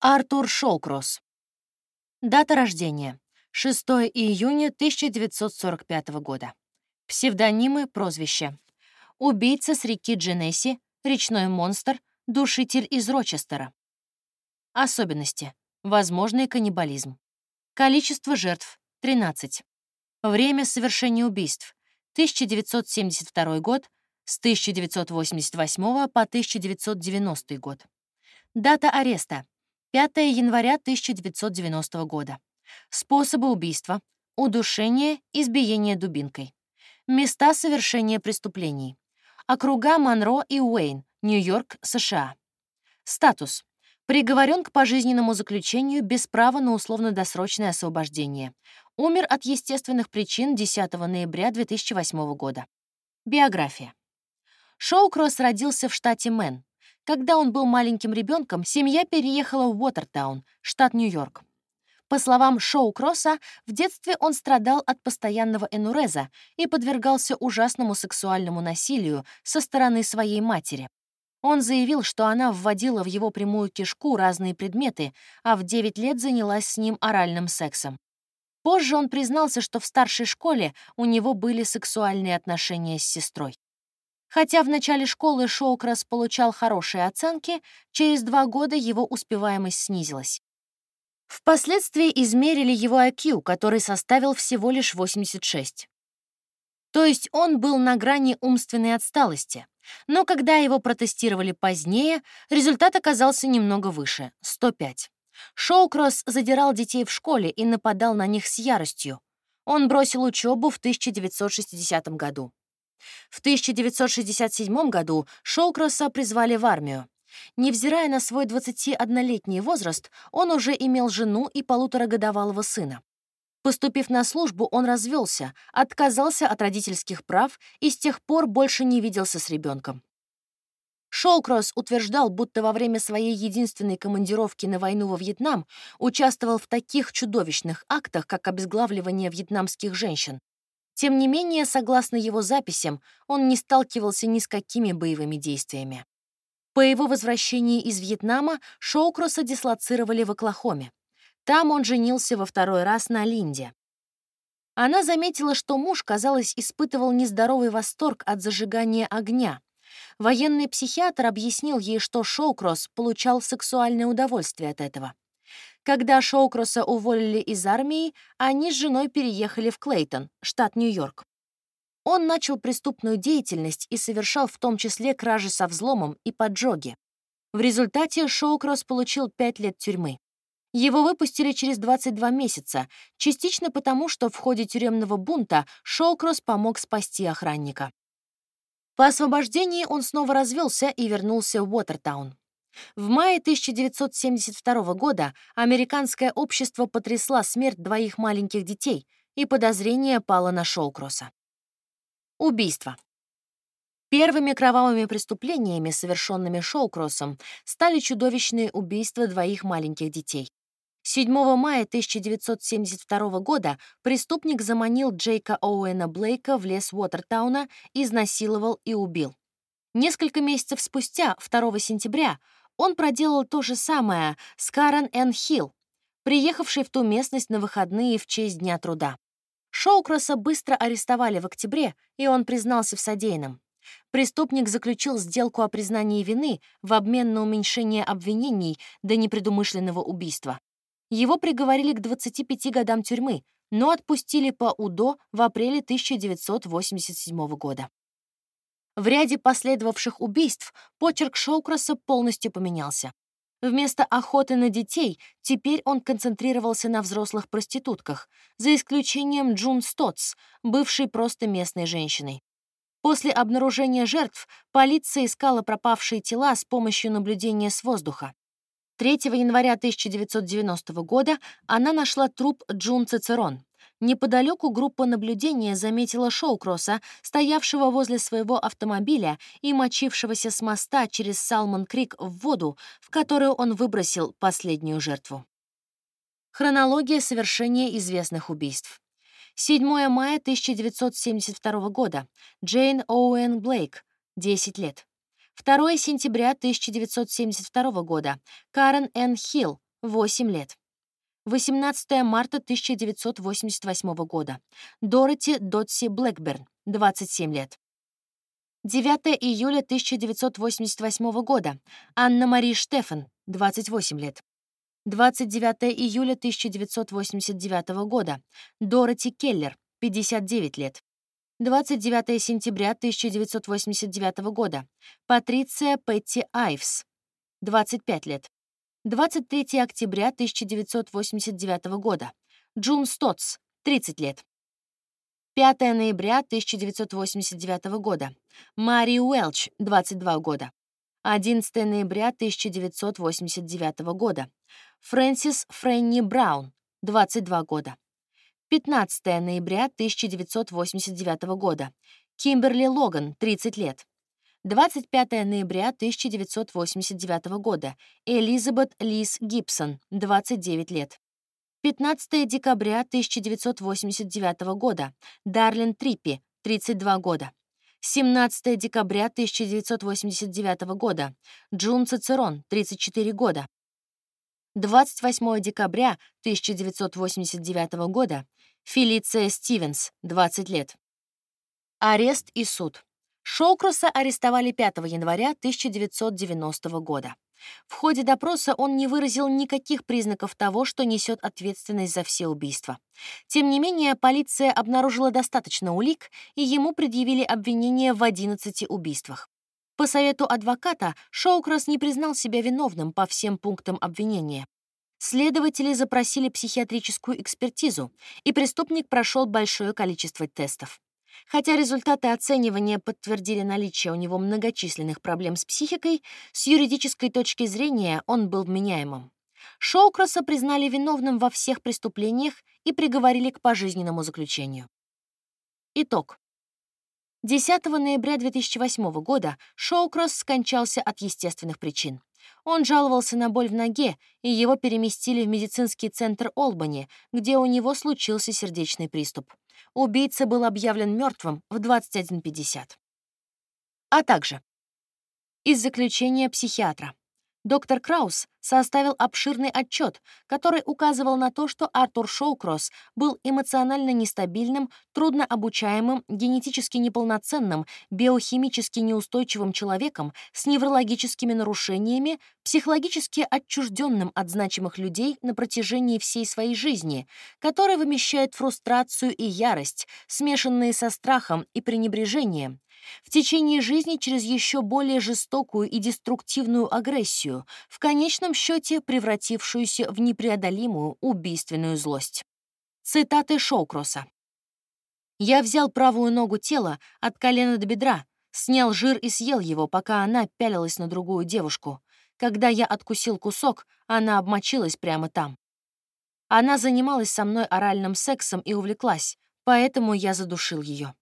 Артур Шоукросс. Дата рождения. 6 июня 1945 года. Псевдонимы, прозвища. Убийца с реки Дженесси, речной монстр, душитель из Рочестера. Особенности. Возможный каннибализм. Количество жертв — 13. Время совершения убийств — 1972 год, с 1988 по 1990 год. Дата ареста — 5 января 1990 года. Способы убийства — удушение, избиение дубинкой. Места совершения преступлений. Округа Монро и Уэйн, Нью-Йорк, США. Статус. Приговорен к пожизненному заключению без права на условно-досрочное освобождение. Умер от естественных причин 10 ноября 2008 года. Биография. Шоукросс родился в штате Мэн. Когда он был маленьким ребенком, семья переехала в Уотертаун, штат Нью-Йорк. По словам Шоукросса, в детстве он страдал от постоянного энуреза и подвергался ужасному сексуальному насилию со стороны своей матери. Он заявил, что она вводила в его прямую кишку разные предметы, а в 9 лет занялась с ним оральным сексом. Позже он признался, что в старшей школе у него были сексуальные отношения с сестрой. Хотя в начале школы Шоукрас получал хорошие оценки, через два года его успеваемость снизилась. Впоследствии измерили его IQ, который составил всего лишь 86. То есть он был на грани умственной отсталости. Но когда его протестировали позднее, результат оказался немного выше — 105. Шоукросс задирал детей в школе и нападал на них с яростью. Он бросил учебу в 1960 году. В 1967 году Шоукросса призвали в армию. Невзирая на свой 21-летний возраст, он уже имел жену и полуторагодовалого сына. Поступив на службу, он развелся, отказался от родительских прав и с тех пор больше не виделся с ребенком. Шоукросс утверждал, будто во время своей единственной командировки на войну во Вьетнам участвовал в таких чудовищных актах, как обезглавливание вьетнамских женщин. Тем не менее, согласно его записям, он не сталкивался ни с какими боевыми действиями. По его возвращении из Вьетнама Шоукросса дислоцировали в Оклахоме. Там он женился во второй раз на Линде. Она заметила, что муж, казалось, испытывал нездоровый восторг от зажигания огня. Военный психиатр объяснил ей, что Шоукросс получал сексуальное удовольствие от этого. Когда Шоукросса уволили из армии, они с женой переехали в Клейтон, штат Нью-Йорк. Он начал преступную деятельность и совершал в том числе кражи со взломом и поджоги. В результате Шоукросс получил 5 лет тюрьмы. Его выпустили через 22 месяца, частично потому, что в ходе тюремного бунта Шоукросс помог спасти охранника. По освобождении он снова развелся и вернулся в Уотертаун. В мае 1972 года американское общество потрясла смерть двоих маленьких детей, и подозрение пало на Шоукросса. Убийство. Первыми кровавыми преступлениями, совершенными Шоукроссом, стали чудовищные убийства двоих маленьких детей. 7 мая 1972 года преступник заманил Джейка Оуэна Блейка в лес Уотертауна, изнасиловал и убил. Несколько месяцев спустя, 2 сентября, он проделал то же самое с Карен Энн Хилл, приехавшей в ту местность на выходные в честь Дня труда. Шоукроса быстро арестовали в октябре, и он признался в содеянном. Преступник заключил сделку о признании вины в обмен на уменьшение обвинений до непредумышленного убийства. Его приговорили к 25 годам тюрьмы, но отпустили по УДО в апреле 1987 года. В ряде последовавших убийств почерк Шоукроса полностью поменялся. Вместо охоты на детей теперь он концентрировался на взрослых проститутках, за исключением Джун Стотс, бывшей просто местной женщиной. После обнаружения жертв полиция искала пропавшие тела с помощью наблюдения с воздуха. 3 января 1990 года она нашла труп Джун Цицерон. Неподалеку группа наблюдения заметила Шоукросса, стоявшего возле своего автомобиля и мочившегося с моста через Салмон-Крик в воду, в которую он выбросил последнюю жертву. Хронология совершения известных убийств. 7 мая 1972 года. Джейн Оуэн Блейк, 10 лет. 2 сентября 1972 года. Карен Н. Хилл, 8 лет. 18 марта 1988 года. Дороти Дотси Блэкберн, 27 лет. 9 июля 1988 года. Анна-Мари Штефан, 28 лет. 29 июля 1989 года. Дороти Келлер, 59 лет. 29 сентября 1989 года. Патриция Петти Айвс, 25 лет. 23 октября 1989 года. Джун Стотс, 30 лет. 5 ноября 1989 года. Мари Уэлч, 22 года. 11 ноября 1989 года. Фрэнсис Фрэнни Браун, 22 года. 15 ноября 1989 года. Кимберли Логан, 30 лет. 25 ноября 1989 года. Элизабет Лиз Гибсон, 29 лет. 15 декабря 1989 года. Дарлин Триппи, 32 года. 17 декабря 1989 года. Джун Цицерон, 34 года. 28 декабря 1989 года. Фелиция Стивенс, 20 лет. Арест и суд. Шоукроса арестовали 5 января 1990 года. В ходе допроса он не выразил никаких признаков того, что несет ответственность за все убийства. Тем не менее, полиция обнаружила достаточно улик, и ему предъявили обвинение в 11 убийствах. По совету адвоката, Шоукросс не признал себя виновным по всем пунктам обвинения. Следователи запросили психиатрическую экспертизу, и преступник прошел большое количество тестов. Хотя результаты оценивания подтвердили наличие у него многочисленных проблем с психикой, с юридической точки зрения он был вменяемым. Шоукроса признали виновным во всех преступлениях и приговорили к пожизненному заключению. Итог. 10 ноября 2008 года Шоукросс скончался от естественных причин. Он жаловался на боль в ноге, и его переместили в медицинский центр Олбани, где у него случился сердечный приступ. Убийца был объявлен мертвым в 21.50. А также из заключения психиатра. Доктор Краус составил обширный отчет, который указывал на то, что Артур Шоукросс был эмоционально нестабильным, труднообучаемым, генетически неполноценным, биохимически неустойчивым человеком с неврологическими нарушениями, психологически отчужденным от значимых людей на протяжении всей своей жизни, который вымещает фрустрацию и ярость, смешанные со страхом и пренебрежением, в течение жизни через еще более жестокую и деструктивную агрессию, в конечном счете превратившуюся в непреодолимую убийственную злость. Цитаты Шоукроса. «Я взял правую ногу тела от колена до бедра, снял жир и съел его, пока она пялилась на другую девушку. Когда я откусил кусок, она обмочилась прямо там. Она занималась со мной оральным сексом и увлеклась, поэтому я задушил ее.